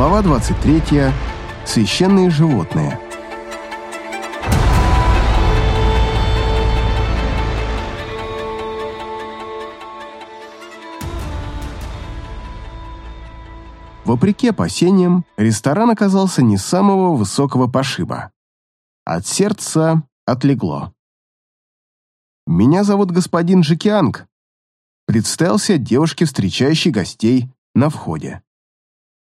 Глава 23. Священные животные. Вопреки опасениям, ресторан оказался не самого высокого пошиба. От сердца отлегло. «Меня зовут господин Жикианг», — представился девушке, встречающей гостей на входе.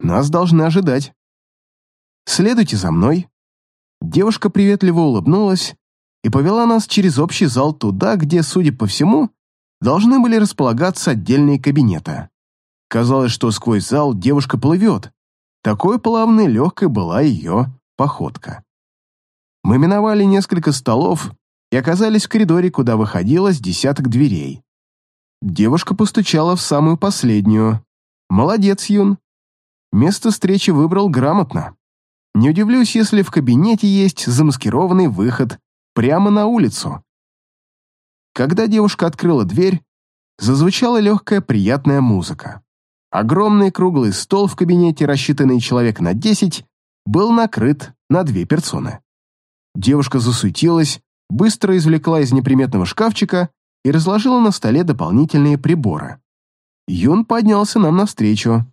«Нас должны ожидать. Следуйте за мной». Девушка приветливо улыбнулась и повела нас через общий зал туда, где, судя по всему, должны были располагаться отдельные кабинеты. Казалось, что сквозь зал девушка плывет. Такой плавной легкой была ее походка. Мы миновали несколько столов и оказались в коридоре, куда выходило с десяток дверей. Девушка постучала в самую последнюю. «Молодец, Юн!» Место встречи выбрал грамотно. Не удивлюсь, если в кабинете есть замаскированный выход прямо на улицу. Когда девушка открыла дверь, зазвучала легкая приятная музыка. Огромный круглый стол в кабинете, рассчитанный человек на 10, был накрыт на две персоны. Девушка засуетилась, быстро извлекла из неприметного шкафчика и разложила на столе дополнительные приборы. Юн поднялся нам навстречу.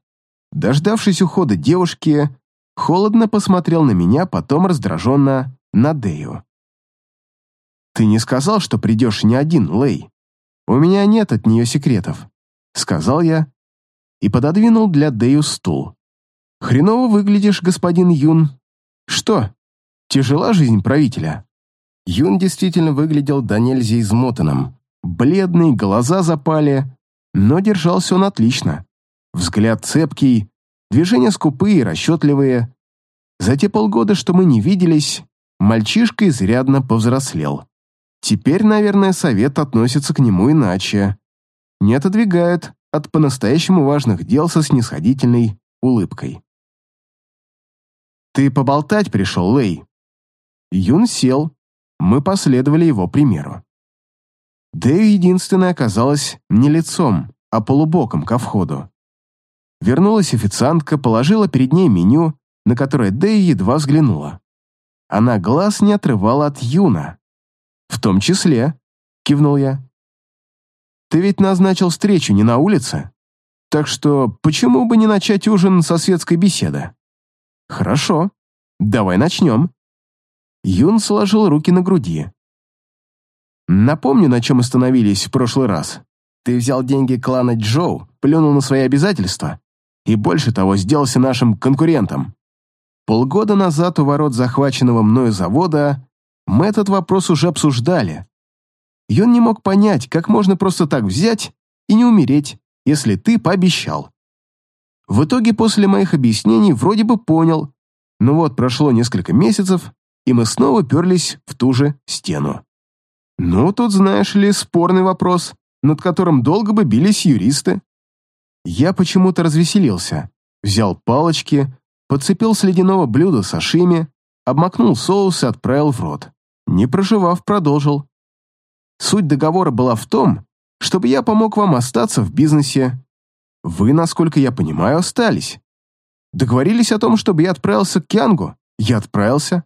Дождавшись ухода девушки, холодно посмотрел на меня, потом раздраженно на Дею. «Ты не сказал, что придешь не один, Лэй? У меня нет от нее секретов», — сказал я, и пододвинул для Дэю стул. «Хреново выглядишь, господин Юн. Что, тяжела жизнь правителя?» Юн действительно выглядел до нельзя измотанным. Бледный, глаза запали, но держался он отлично. Взгляд цепкий, движения скупые и расчетливые. За те полгода, что мы не виделись, мальчишка изрядно повзрослел. Теперь, наверное, совет относится к нему иначе. Не отодвигает, от по-настоящему важных дел со снисходительной улыбкой. «Ты поболтать пришел, Лэй?» Юн сел, мы последовали его примеру. Дэю единственное оказалось не лицом, а полубоком ко входу. Вернулась официантка, положила перед ней меню, на которое Дэю едва взглянула. Она глаз не отрывала от Юна. «В том числе», — кивнул я. Ты ведь назначил встречу не на улице. Так что почему бы не начать ужин со светской беседы? Хорошо, давай начнем. Юн сложил руки на груди. Напомню, на чем остановились в прошлый раз. Ты взял деньги клана Джоу, плюнул на свои обязательства и, больше того, сделался нашим конкурентом. Полгода назад у ворот захваченного мною завода мы этот вопрос уже обсуждали, и он не мог понять, как можно просто так взять и не умереть, если ты пообещал. В итоге после моих объяснений вроде бы понял, но вот прошло несколько месяцев, и мы снова перлись в ту же стену. Ну, тут, знаешь ли, спорный вопрос, над которым долго бы бились юристы. Я почему-то развеселился, взял палочки, подцепил с ледяного блюда сашими, обмакнул соус и отправил в рот. Не проживав, продолжил. Суть договора была в том, чтобы я помог вам остаться в бизнесе. Вы, насколько я понимаю, остались. Договорились о том, чтобы я отправился к Кянгу. Я отправился.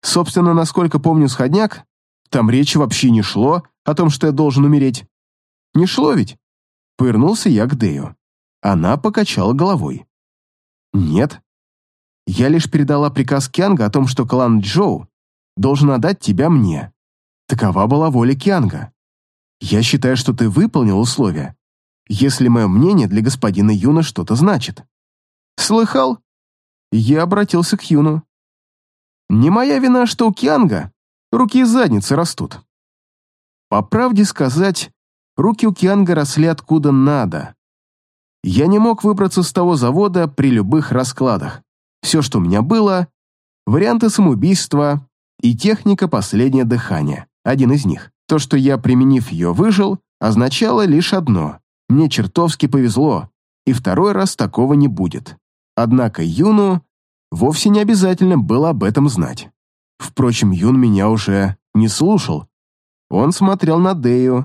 Собственно, насколько помню сходняк, там речи вообще не шло о том, что я должен умереть. Не шло ведь? Повернулся я к Дэю. Она покачала головой. Нет. Я лишь передала приказ Кянга о том, что клан Джоу должен отдать тебя мне. Такова была воля Кианга. Я считаю, что ты выполнил условия, если мое мнение для господина Юна что-то значит. Слыхал? Я обратился к Юну. Не моя вина, что у Кианга руки и задницы растут. По правде сказать, руки у Кианга росли откуда надо. Я не мог выбраться с того завода при любых раскладах. Все, что у меня было, варианты самоубийства и техника последнее дыхание один из них. То, что я, применив ее, выжил, означало лишь одно. Мне чертовски повезло, и второй раз такого не будет. Однако Юну вовсе не обязательно было об этом знать. Впрочем, Юн меня уже не слушал. Он смотрел на Дею,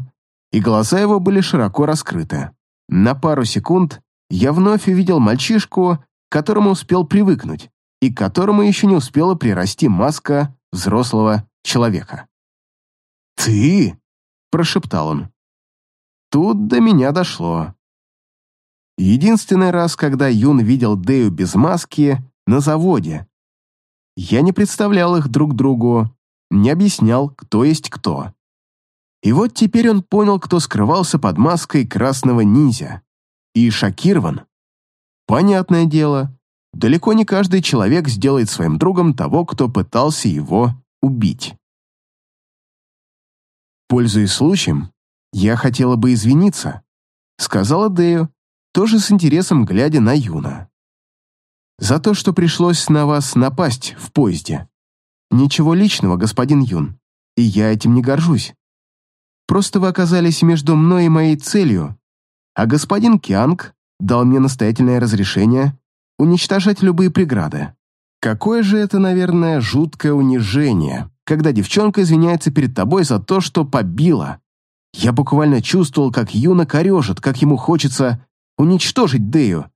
и глаза его были широко раскрыты. На пару секунд я вновь увидел мальчишку, к которому успел привыкнуть и к которому еще не успела прирасти маска взрослого человека. «Ты?» – прошептал он. Тут до меня дошло. Единственный раз, когда Юн видел Дэю без маски, на заводе. Я не представлял их друг другу, не объяснял, кто есть кто. И вот теперь он понял, кто скрывался под маской красного ниндзя. И шокирован. Понятное дело, далеко не каждый человек сделает своим другом того, кто пытался его убить. Пользуясь случаем, я хотела бы извиниться, сказала Дэю, тоже с интересом глядя на Юна. За то, что пришлось на вас напасть в поезде. Ничего личного, господин Юн, и я этим не горжусь. Просто вы оказались между мной и моей целью, а господин Кианг дал мне настоятельное разрешение уничтожать любые преграды. Какое же это, наверное, жуткое унижение, когда девчонка извиняется перед тобой за то, что побила. Я буквально чувствовал, как Юна корежит, как ему хочется уничтожить Дею.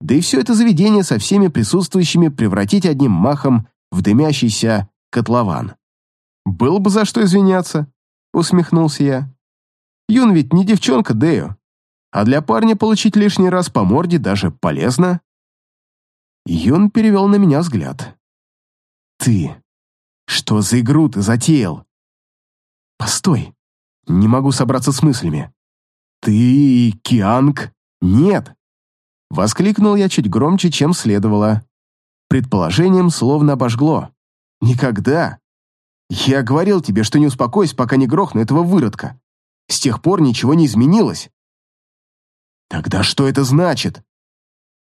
Да и все это заведение со всеми присутствующими превратить одним махом в дымящийся котлован. Было бы за что извиняться усмехнулся я. Юн ведь не девчонка Дэю, а для парня получить лишний раз по морде даже полезно. Юн перевел на меня взгляд. «Ты! Что за игру ты затеял?» «Постой! Не могу собраться с мыслями. Ты, Кианг? Нет!» Воскликнул я чуть громче, чем следовало. Предположением словно обожгло. «Никогда! Я говорил тебе, что не успокойся, пока не грохну этого выродка. С тех пор ничего не изменилось. Тогда что это значит?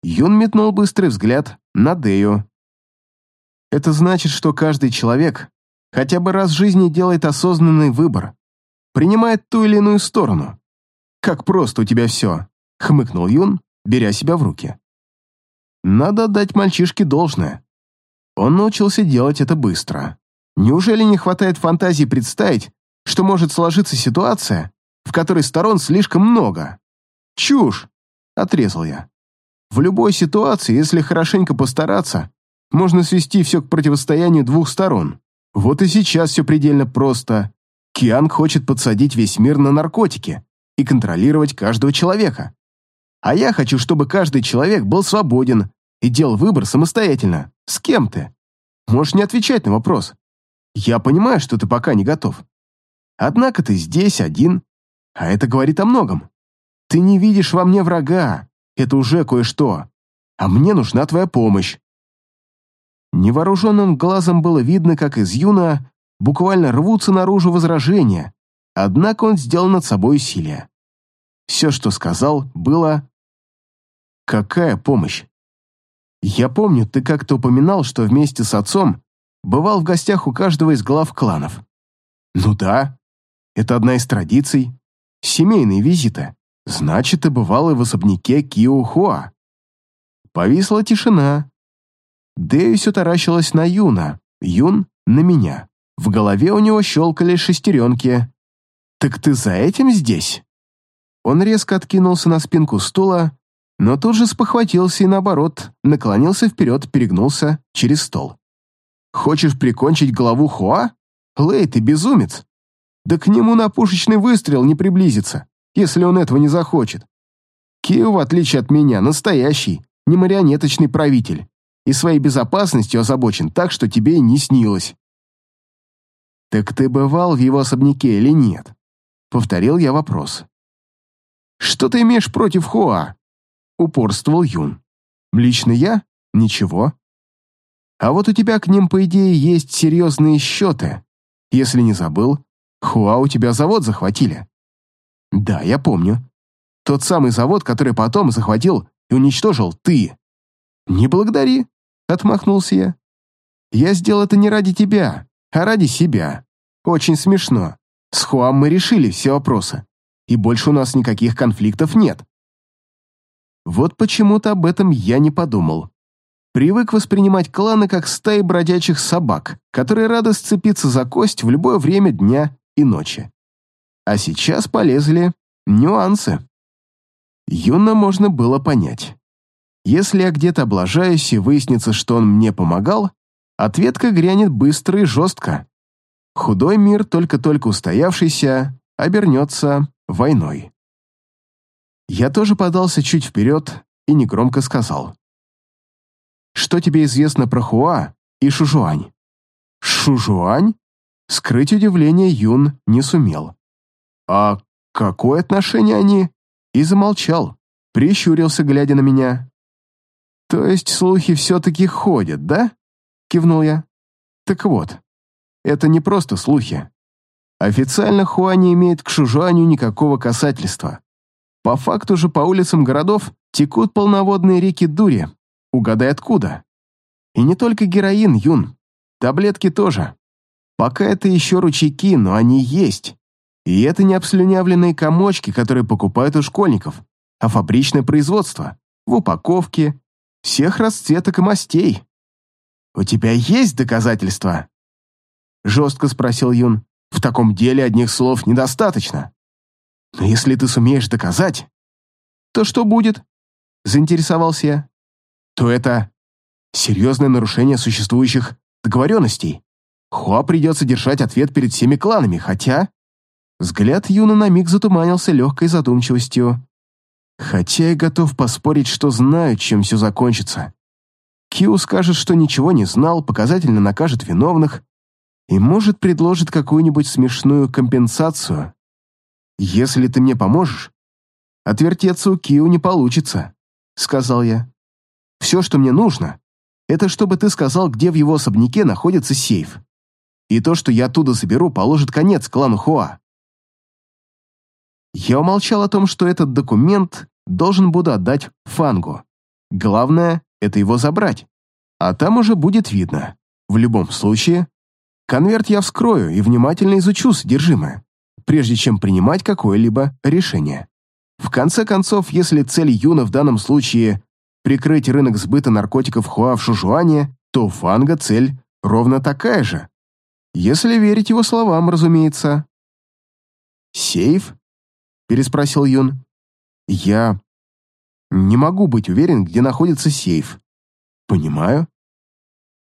Юн метнул быстрый взгляд на Дею. Это значит, что каждый человек хотя бы раз в жизни делает осознанный выбор, принимает ту или иную сторону. Как просто у тебя все, хмыкнул Юн, беря себя в руки. Надо дать мальчишке должное. Он научился делать это быстро. Неужели не хватает фантазии представить, что может сложиться ситуация, в которой сторон слишком много? Чушь! Отрезал я. В любой ситуации, если хорошенько постараться, можно свести все к противостоянию двух сторон. Вот и сейчас все предельно просто. Кианг хочет подсадить весь мир на наркотики и контролировать каждого человека. А я хочу, чтобы каждый человек был свободен и делал выбор самостоятельно. С кем ты? Можешь не отвечать на вопрос. Я понимаю, что ты пока не готов. Однако ты здесь один, а это говорит о многом. Ты не видишь во мне врага, это уже кое-что, а мне нужна твоя помощь. Невооруженным глазом было видно, как из Юна буквально рвутся наружу возражения, однако он сделал над собой усилие. Все, что сказал, было «Какая помощь?» «Я помню, ты как-то упоминал, что вместе с отцом бывал в гостях у каждого из глав кланов. Ну да, это одна из традиций. Семейные визиты. Значит, и бывал и в особняке Киохуа. Повисла тишина. Дэви все таращилась на Юна, Юн — на меня. В голове у него щелкали шестеренки. «Так ты за этим здесь?» Он резко откинулся на спинку стула, но тут же спохватился и, наоборот, наклонился вперед, перегнулся через стол. Хочешь прикончить голову Хуа? Лэй, ты безумец. Да к нему на пушечный выстрел не приблизится, если он этого не захочет. Кио, в отличие от меня, настоящий, не марионеточный правитель, и своей безопасностью озабочен так, что тебе и не снилось. «Так ты бывал в его особняке или нет?» — повторил я вопрос. «Что ты имеешь против Хуа?» — упорствовал Юн. «Лично я? Ничего. А вот у тебя к ним, по идее, есть серьезные счеты. Если не забыл, Хуа у тебя завод захватили. Да, я помню. Тот самый завод, который потом захватил и уничтожил ты. Не благодари, отмахнулся я. Я сделал это не ради тебя, а ради себя. Очень смешно. С Хуам мы решили все вопросы, и больше у нас никаких конфликтов нет. Вот почему-то об этом я не подумал привык воспринимать кланы как стаи бродячих собак, которые рады сцепиться за кость в любое время дня и ночи. А сейчас полезли нюансы. Юна можно было понять. Если я где-то облажаюсь и выяснится, что он мне помогал, ответка грянет быстро и жестко. Худой мир, только-только устоявшийся, обернется войной. Я тоже подался чуть вперед и негромко сказал. «Что тебе известно про Хуа и Шужуань?» «Шужуань?» Скрыть удивление Юн не сумел. «А какое отношение они?» И замолчал, прищурился, глядя на меня. «То есть слухи все-таки ходят, да?» Кивнул я. «Так вот, это не просто слухи. Официально Хуа не имеет к Шужуаню никакого касательства. По факту же по улицам городов текут полноводные реки Дури. Угадай откуда. И не только героин, Юн. Таблетки тоже. Пока это еще ручейки, но они есть. И это не обслюнявленные комочки, которые покупают у школьников, а фабричное производство, в упаковке, всех расцветок и мастей. «У тебя есть доказательства?» Жестко спросил Юн. «В таком деле одних слов недостаточно. Но если ты сумеешь доказать, то что будет?» Заинтересовался я. «То это серьезное нарушение существующих договоренностей. Хуа придется держать ответ перед всеми кланами, хотя...» Взгляд Юна на миг затуманился легкой задумчивостью. «Хотя я готов поспорить, что знаю, чем все закончится. Кью скажет, что ничего не знал, показательно накажет виновных и, может, предложит какую-нибудь смешную компенсацию. Если ты мне поможешь, отвертеться у Кью не получится», — сказал я. «Все, что мне нужно, это чтобы ты сказал, где в его особняке находится сейф. И то, что я оттуда заберу, положит конец клану Хуа. Я умолчал о том, что этот документ должен буду отдать Фангу. Главное — это его забрать. А там уже будет видно. В любом случае, конверт я вскрою и внимательно изучу содержимое, прежде чем принимать какое-либо решение. В конце концов, если цель Юна в данном случае прикрыть рынок сбыта наркотиков Хуа в Шужуане, то Фанга цель ровно такая же. Если верить его словам, разумеется. «Сейф?» — переспросил Юн. «Я не могу быть уверен, где находится сейф». «Понимаю.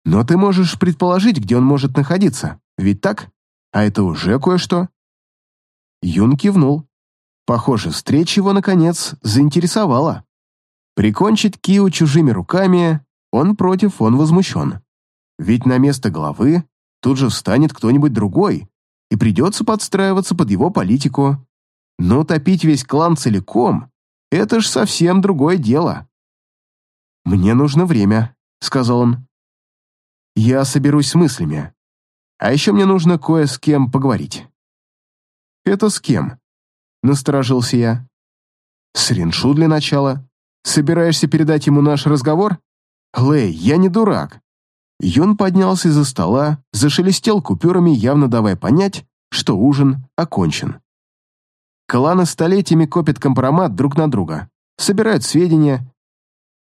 Но ты можешь предположить, где он может находиться, ведь так? А это уже кое-что». Юн кивнул. Похоже, встреча его, наконец, заинтересовала. Прикончить Кио чужими руками он против, он возмущен. Ведь на место главы тут же встанет кто-нибудь другой, и придется подстраиваться под его политику. Но топить весь клан целиком — это ж совсем другое дело. «Мне нужно время», — сказал он. «Я соберусь с мыслями. А еще мне нужно кое с кем поговорить». «Это с кем?» — насторожился я. «С Риншу для начала. Собираешься передать ему наш разговор? Лэй, я не дурак. Юн поднялся из-за стола, зашелестел купюрами, явно давая понять, что ужин окончен. Кланы столетиями копят компромат друг на друга, собирают сведения.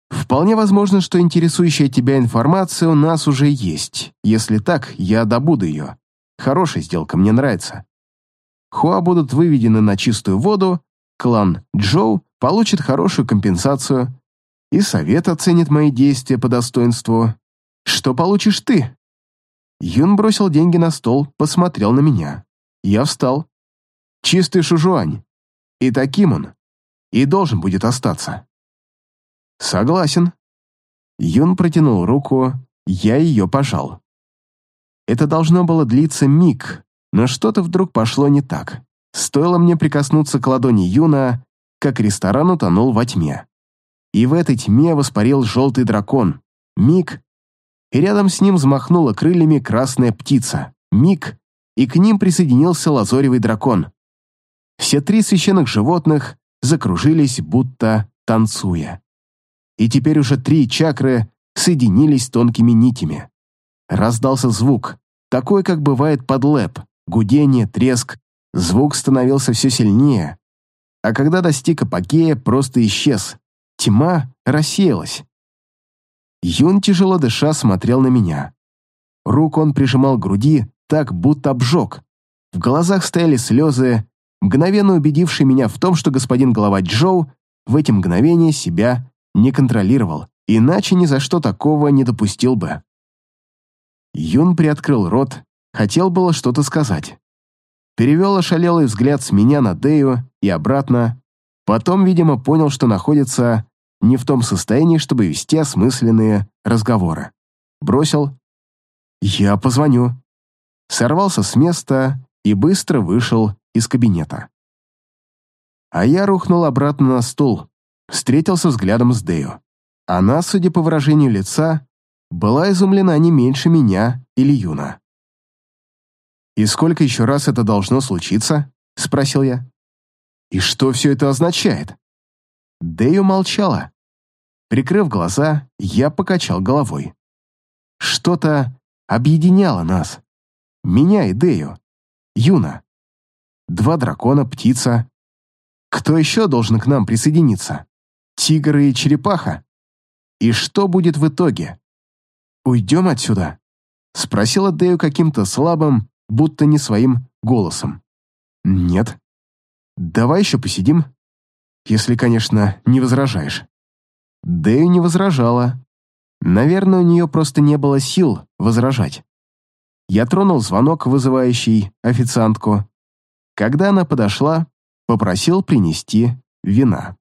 Вполне возможно, что интересующая тебя информация у нас уже есть. Если так, я добуду ее. Хорошая сделка, мне нравится. Хуа будут выведены на чистую воду, клан Джоу получит хорошую компенсацию, и совет оценит мои действия по достоинству. Что получишь ты?» Юн бросил деньги на стол, посмотрел на меня. Я встал. «Чистый шужуань. И таким он. И должен будет остаться». «Согласен». Юн протянул руку, я ее пожал. Это должно было длиться миг, но что-то вдруг пошло не так. Стоило мне прикоснуться к ладони Юна, как ресторан утонул во тьме. И в этой тьме воспарил желтый дракон. Миг, и рядом с ним взмахнула крыльями красная птица. Миг, и к ним присоединился лазоревый дракон. Все три священных животных закружились, будто танцуя. И теперь уже три чакры соединились тонкими нитями. Раздался звук, такой, как бывает под лэп, гудение, треск. Звук становился все сильнее, а когда достиг апогея, просто исчез. Тьма рассеялась. Юн, тяжело дыша, смотрел на меня. Руку он прижимал к груди, так, будто обжег. В глазах стояли слезы, мгновенно убедившие меня в том, что господин глава Джоу в эти мгновения себя не контролировал, иначе ни за что такого не допустил бы. Юн приоткрыл рот, хотел было что-то сказать. Перевел ошалелый взгляд с меня на Дею и обратно, потом, видимо, понял, что находится не в том состоянии, чтобы вести осмысленные разговоры. Бросил «Я позвоню». Сорвался с места и быстро вышел из кабинета. А я рухнул обратно на стул, встретился взглядом с Дею. Она, судя по выражению лица, была изумлена не меньше меня или Юна. «И сколько еще раз это должно случиться?» — спросил я. «И что все это означает?» Дэю молчала. Прикрыв глаза, я покачал головой. Что-то объединяло нас. Меня и Дэю. Юна. Два дракона, птица. Кто еще должен к нам присоединиться? Тигр и черепаха? И что будет в итоге? «Уйдем отсюда?» — спросила Дэю каким-то слабым, будто не своим голосом. «Нет. Давай еще посидим, если, конечно, не возражаешь». Дэю не возражала. Наверное, у нее просто не было сил возражать. Я тронул звонок, вызывающий официантку. Когда она подошла, попросил принести вина.